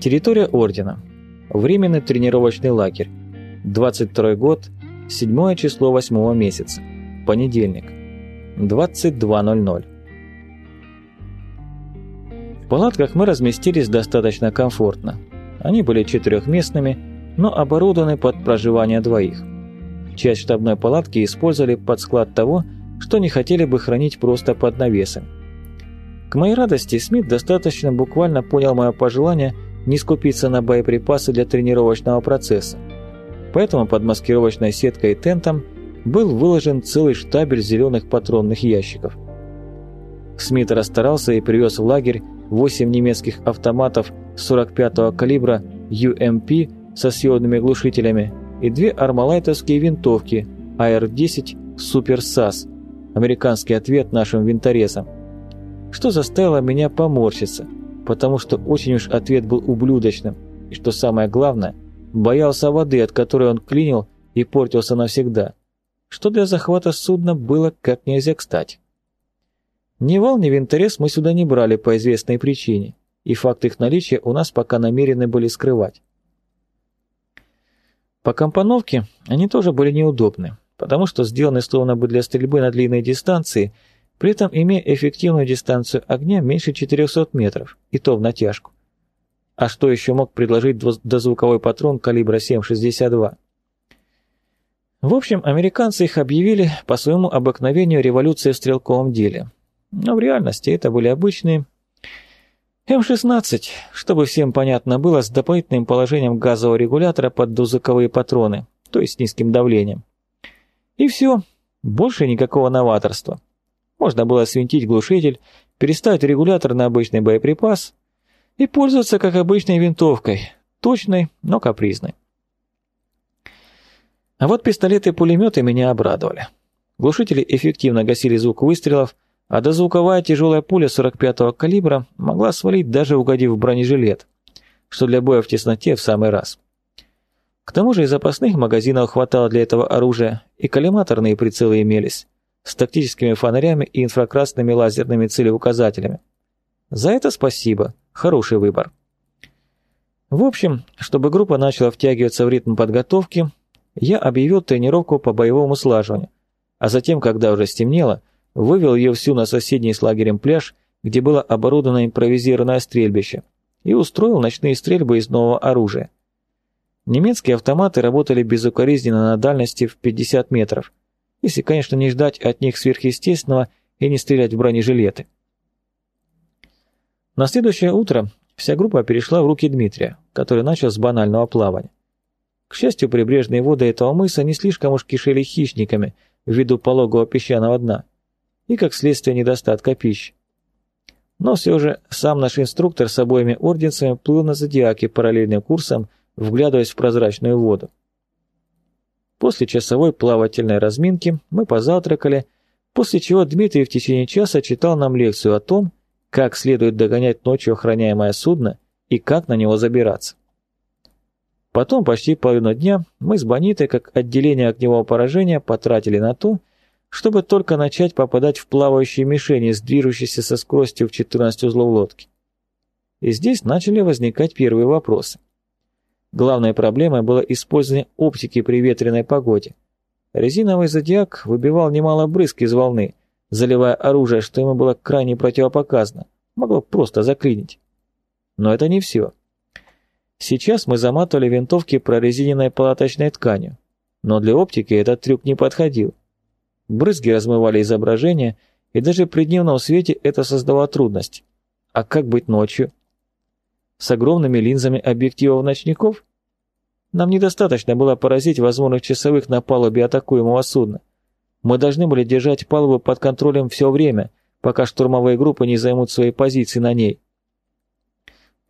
Территория Ордена. Временный тренировочный лагерь. 22 год, 7 число 8 месяца. Понедельник. 22.00. В палатках мы разместились достаточно комфортно. Они были четырехместными, но оборудованы под проживание двоих. Часть штабной палатки использовали под склад того, что не хотели бы хранить просто под навесом. К моей радости, Смит достаточно буквально понял мое пожелание не скупиться на боеприпасы для тренировочного процесса. Поэтому под маскировочной сеткой и тентом был выложен целый штабель зеленых патронных ящиков. Смит расстарался и привез в лагерь 8 немецких автоматов 45-го калибра UMP со съемными глушителями и две армалайтовские винтовки AR-10 Super SAS, американский ответ нашим винторезам, что заставило меня поморщиться, потому что очень уж ответ был ублюдочным, и что самое главное, боялся воды, от которой он клинил и портился навсегда, что для захвата судна было как нельзя кстати. Ни вал, ни винторез мы сюда не брали по известной причине, и факт их наличия у нас пока намерены были скрывать. По компоновке они тоже были неудобны, потому что сделаны словно бы для стрельбы на длинной дистанции, при этом имея эффективную дистанцию огня меньше 400 метров, и то в натяжку. А что еще мог предложить дозвуковой патрон калибра 7,62? В общем, американцы их объявили по своему обыкновению революцией в стрелковом деле. Но в реальности это были обычные М-16, чтобы всем понятно было, с дополнительным положением газового регулятора под дозвуковые патроны, то есть с низким давлением. И все, больше никакого новаторства. Можно было свинтить глушитель, переставить регулятор на обычный боеприпас и пользоваться как обычной винтовкой, точной, но капризной. А вот пистолеты и пулеметы меня обрадовали. Глушители эффективно гасили звук выстрелов, а дозвуковая тяжелая пуля 45-го калибра могла свалить даже угодив в бронежилет, что для боя в тесноте в самый раз. К тому же и запасных магазинов хватало для этого оружия, и коллиматорные прицелы имелись, с тактическими фонарями и инфракрасными лазерными целеуказателями. За это спасибо, хороший выбор. В общем, чтобы группа начала втягиваться в ритм подготовки, я объявил тренировку по боевому слаживанию, а затем, когда уже стемнело, вывел ее всю на соседний с лагерем пляж, где было оборудовано импровизированное стрельбище, и устроил ночные стрельбы из нового оружия. Немецкие автоматы работали безукоризненно на дальности в 50 метров, если, конечно, не ждать от них сверхъестественного и не стрелять в бронежилеты. На следующее утро вся группа перешла в руки Дмитрия, который начал с банального плавания. К счастью, прибрежные воды этого мыса не слишком уж кишели хищниками ввиду пологого песчаного дна и, как следствие, недостатка пищи. Но все же сам наш инструктор с обоими орденцами плыл на зодиаке параллельным курсом вглядываясь в прозрачную воду. После часовой плавательной разминки мы позавтракали, после чего Дмитрий в течение часа читал нам лекцию о том, как следует догонять ночью охраняемое судно и как на него забираться. Потом почти половину дня мы с Бонитой, как отделение огневого поражения, потратили на то, чтобы только начать попадать в плавающие мишени, движущиеся со скоростью в 14 узлов лодки. И здесь начали возникать первые вопросы. Главной проблемой было использование оптики при ветреной погоде. Резиновый зодиак выбивал немало брызг из волны, заливая оружие, что ему было крайне противопоказано, могло просто заклинить. Но это не все. Сейчас мы заматывали винтовки прорезиненной палаточной тканью, но для оптики этот трюк не подходил. Брызги размывали изображение, и даже при дневном свете это создавало трудность. А как быть ночью? С огромными линзами объективов ночников? Нам недостаточно было поразить возможных часовых на палубе атакуемого судна. Мы должны были держать палубу под контролем все время, пока штурмовые группы не займут свои позиции на ней.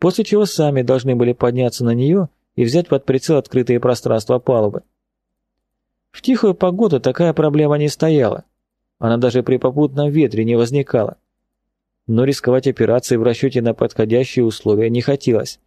После чего сами должны были подняться на нее и взять под прицел открытые пространства палубы. В тихую погоду такая проблема не стояла. Она даже при попутном ветре не возникала но рисковать операцией в расчете на подходящие условия не хотелось.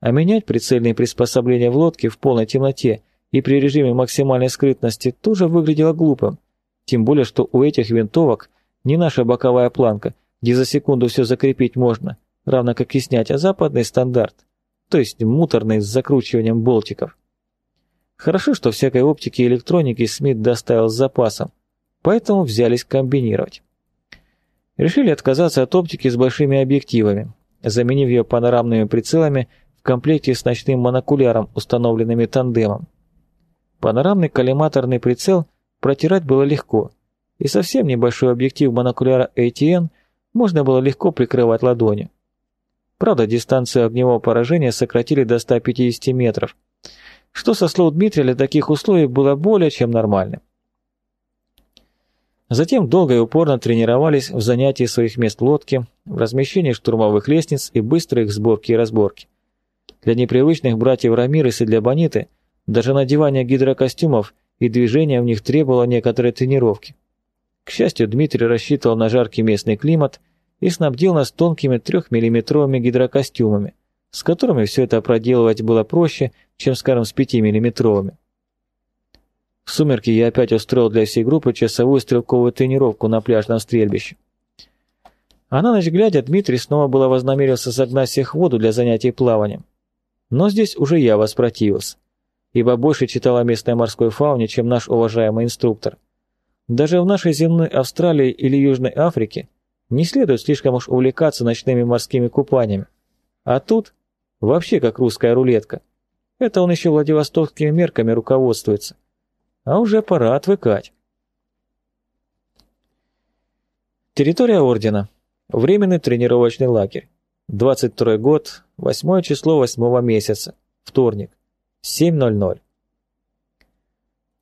А менять прицельные приспособления в лодке в полной темноте и при режиме максимальной скрытности тоже выглядело глупым, тем более что у этих винтовок не наша боковая планка, где за секунду все закрепить можно, равно как и снять, а западный стандарт. то есть муторный с закручиванием болтиков. Хорошо, что всякой оптики и электроники Смит доставил с запасом, поэтому взялись комбинировать. Решили отказаться от оптики с большими объективами, заменив ее панорамными прицелами в комплекте с ночным монокуляром, установленными тандемом. Панорамный коллиматорный прицел протирать было легко, и совсем небольшой объектив монокуляра ATN можно было легко прикрывать ладонью. Правда, дистанцию огневого поражения сократили до 150 метров, что, со слов Дмитрия, для таких условий было более чем нормальным. Затем долго и упорно тренировались в занятии своих мест лодки, в размещении штурмовых лестниц и быстрой их сборки и разборки. Для непривычных братьев Рамирес и для Бониты даже надевание гидрокостюмов и движение в них требовало некоторой тренировки. К счастью, Дмитрий рассчитывал на жаркий местный климат и снабдил нас тонкими трехмиллиметровыми гидрокостюмами, с которыми все это проделывать было проще, чем, скажем, с пятимиллиметровыми. В сумерки я опять устроил для всей группы часовую стрелковую тренировку на пляжном стрельбище. А на ночь глядя, Дмитрий снова было вознамерился загнать всех в воду для занятий плаванием. Но здесь уже я воспротивился, ибо больше читал о местной морской фауне, чем наш уважаемый инструктор. Даже в нашей земной Австралии или Южной Африке не следует слишком уж увлекаться ночными морскими купаниями. А тут вообще как русская рулетка. Это он еще владивостокскими мерками руководствуется. А уже пора отвыкать. Территория Ордена. Временный тренировочный лагерь. 22 год, 8 число 8 месяца. Вторник. 7.00.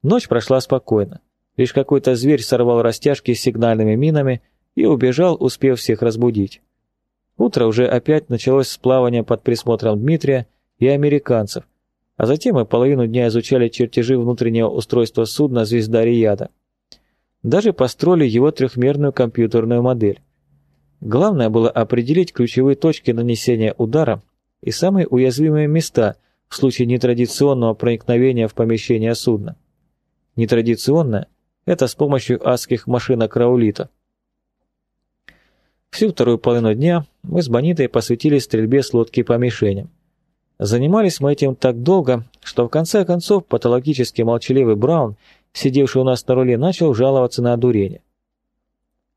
Ночь прошла спокойно. Лишь какой-то зверь сорвал растяжки с сигнальными минами и убежал, успев всех разбудить. Утро уже опять началось с плавания под присмотром Дмитрия и американцев, а затем мы половину дня изучали чертежи внутреннего устройства судна «Звезда Рияда». Даже построили его трехмерную компьютерную модель. Главное было определить ключевые точки нанесения удара и самые уязвимые места в случае нетрадиционного проникновения в помещение судна. Нетрадиционное – это с помощью адских машинок Раулита. Всю вторую половину дня мы с Бонитой посвятили стрельбе с лодки по мишеням. Занимались мы этим так долго, что в конце концов патологически молчаливый Браун, сидевший у нас на руле, начал жаловаться на одурение.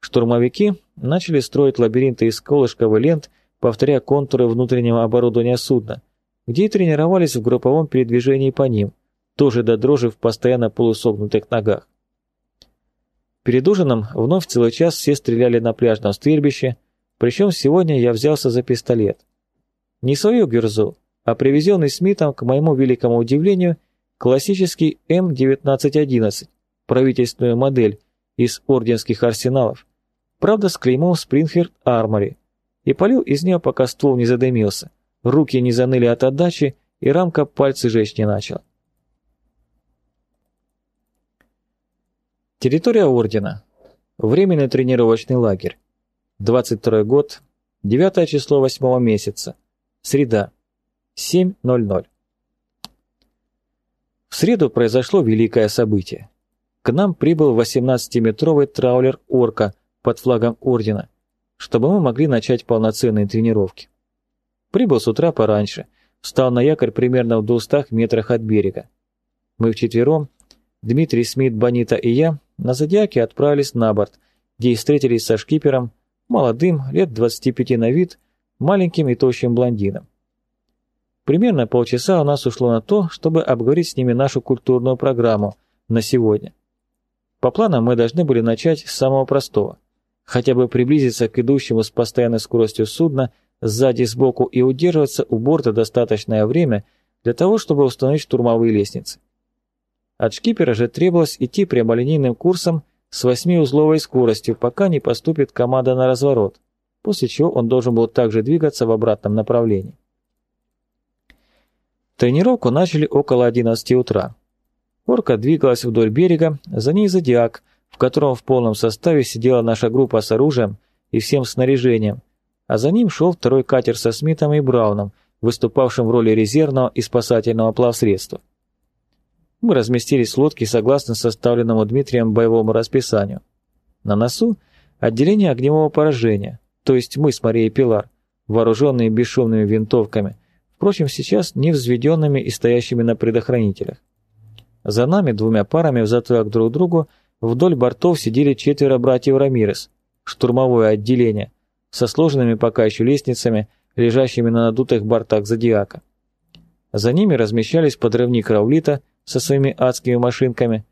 Штурмовики начали строить лабиринты из колышков и лент, повторяя контуры внутреннего оборудования судна, где и тренировались в групповом передвижении по ним, тоже до дрожи в постоянно полусогнутых ногах. Перед ужином вновь целый час все стреляли на пляжном стрельбище, причем сегодня я взялся за пистолет. Не свою гюрзу, а привезенный Смитом, к моему великому удивлению, классический М1911, правительственную модель из орденских арсеналов, правда с клеймом Спрингфилд Армори, и полил из нее, пока ствол не задымился, руки не заныли от отдачи, и рамка пальцы жечь не начала. Территория Ордена. Временный тренировочный лагерь. 22 год, 9 число 8 месяца. Среда. 7.00. В среду произошло великое событие. К нам прибыл 18-метровый траулер «Орка» под флагом Ордена, чтобы мы могли начать полноценные тренировки. Прибыл с утра пораньше, встал на якорь примерно в 200 метрах от берега. Мы вчетвером, Дмитрий Смит, Бонита и я, на Зодиаке отправились на борт, где и встретились со шкипером, молодым, лет 25 на вид, маленьким и тощим блондином. Примерно полчаса у нас ушло на то, чтобы обговорить с ними нашу культурную программу на сегодня. По планам мы должны были начать с самого простого. Хотя бы приблизиться к идущему с постоянной скоростью судна сзади сбоку и удерживаться у борта достаточное время для того, чтобы установить штурмовые лестницы. От шкипера же требовалось идти прямолинейным курсом с восьмиузловой скоростью, пока не поступит команда на разворот, после чего он должен был также двигаться в обратном направлении. Тренировку начали около 11 утра. Орка двигалась вдоль берега, за ней зодиак, в котором в полном составе сидела наша группа с оружием и всем снаряжением, а за ним шел второй катер со Смитом и Брауном, выступавшим в роли резервного и спасательного плавсредства. Мы разместились в лодке согласно составленному Дмитрием боевому расписанию. На носу отделение огневого поражения, то есть мы с Марией Пилар, вооруженные бесшумными винтовками, впрочем, сейчас не взведенными и стоящими на предохранителях. За нами двумя парами в затылок друг другу вдоль бортов сидели четверо братьев Рамирес, штурмовое отделение, со сложенными пока еще лестницами, лежащими на надутых бортах Зодиака. За ними размещались подрывник Раулита со своими адскими машинками,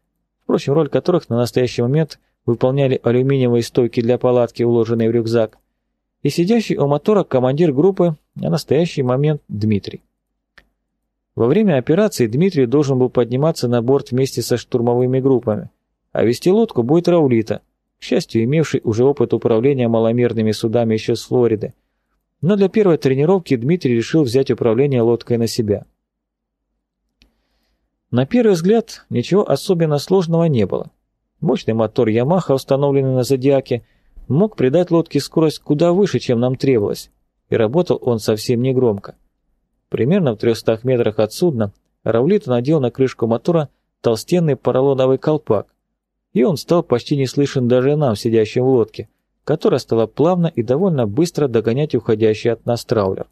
впрочем, роль которых на настоящий момент выполняли алюминиевые стойки для палатки, уложенные в рюкзак, и сидящий у мотора командир группы, а настоящий момент Дмитрий. Во время операции Дмитрий должен был подниматься на борт вместе со штурмовыми группами, а вести лодку будет Раулита, к счастью, имевший уже опыт управления маломерными судами еще с Флориды. Но для первой тренировки Дмитрий решил взять управление лодкой на себя. На первый взгляд ничего особенно сложного не было. Мощный мотор Ямаха, установленный на Зодиаке, мог придать лодке скорость куда выше, чем нам требовалось, и работал он совсем не громко. Примерно в 300 метрах от судна Раулита надел на крышку мотора толстенный поролоновый колпак, и он стал почти не слышен даже нам, сидящим в лодке, которая стала плавно и довольно быстро догонять уходящий от нас траулер.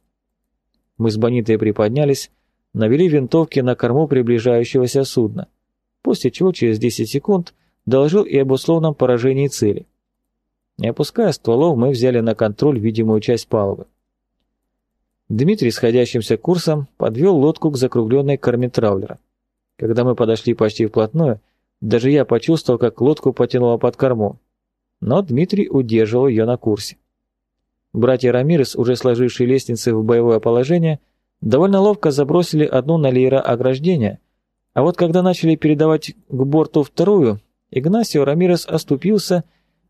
Мы с Бонитой приподнялись, навели винтовки на корму приближающегося судна, после чего через 10 секунд доложил и об условном поражении цели. Не опуская стволов, мы взяли на контроль видимую часть палубы. Дмитрий сходящимся курсом подвел лодку к закругленной корме траулера. Когда мы подошли почти вплотную, даже я почувствовал, как лодку потянуло под корму. Но Дмитрий удерживал ее на курсе. Братья Рамирес, уже сложившие лестницы в боевое положение, довольно ловко забросили одну на леера ограждения, а вот когда начали передавать к борту вторую, Игнасио Рамирес оступился,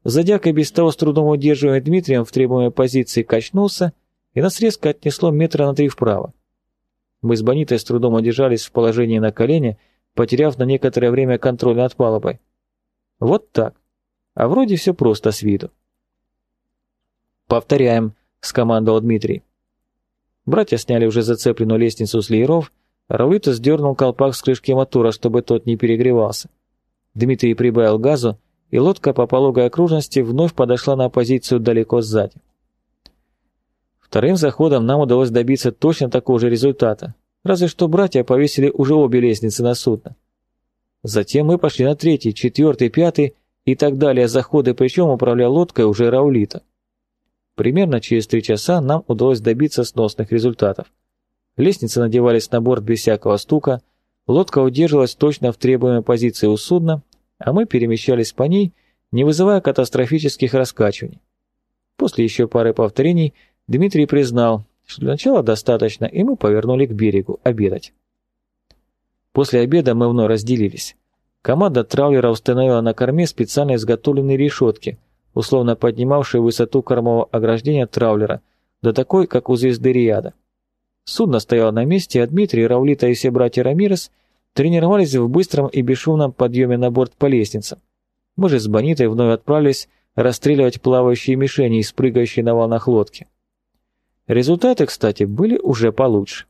задяка без того с трудом удерживаемый Дмитрием в требуемой позиции качнулся, и нас резко отнесло метра на три вправо. Мы с Бонитой с трудом удержались в положении на колени, потеряв на некоторое время контроль над палубой. Вот так. А вроде все просто с виду. «Повторяем», — скомандовал Дмитрий. Братья сняли уже зацепленную лестницу с лееров, Раулита сдернул колпак с крышки мотора, чтобы тот не перегревался. Дмитрий прибавил газу, и лодка по пологой окружности вновь подошла на позицию далеко сзади. Вторым заходом нам удалось добиться точно такого же результата, разве что братья повесили уже обе лестницы на судно. Затем мы пошли на третий, четвертый, пятый и так далее заходы, причем управлял лодкой уже Раулита. Примерно через три часа нам удалось добиться сносных результатов. Лестницы надевались на борт без всякого стука, лодка удерживалась точно в требуемой позиции у судна, а мы перемещались по ней, не вызывая катастрофических раскачиваний. После еще пары повторений Дмитрий признал, что для начала достаточно, и мы повернули к берегу обедать. После обеда мы вновь разделились. Команда траулера установила на корме специально изготовленные решетки, условно поднимавшие высоту кормового ограждения траулера, до такой, как у звезды Риада. Судно стояло на месте, а Дмитрий, Раулита и все братья Рамирес тренировались в быстром и бесшумном подъеме на борт по лестницам. Мы же с Бонитой вновь отправились расстреливать плавающие мишени и спрыгающие на волнах лодки. Результаты, кстати, были уже получше.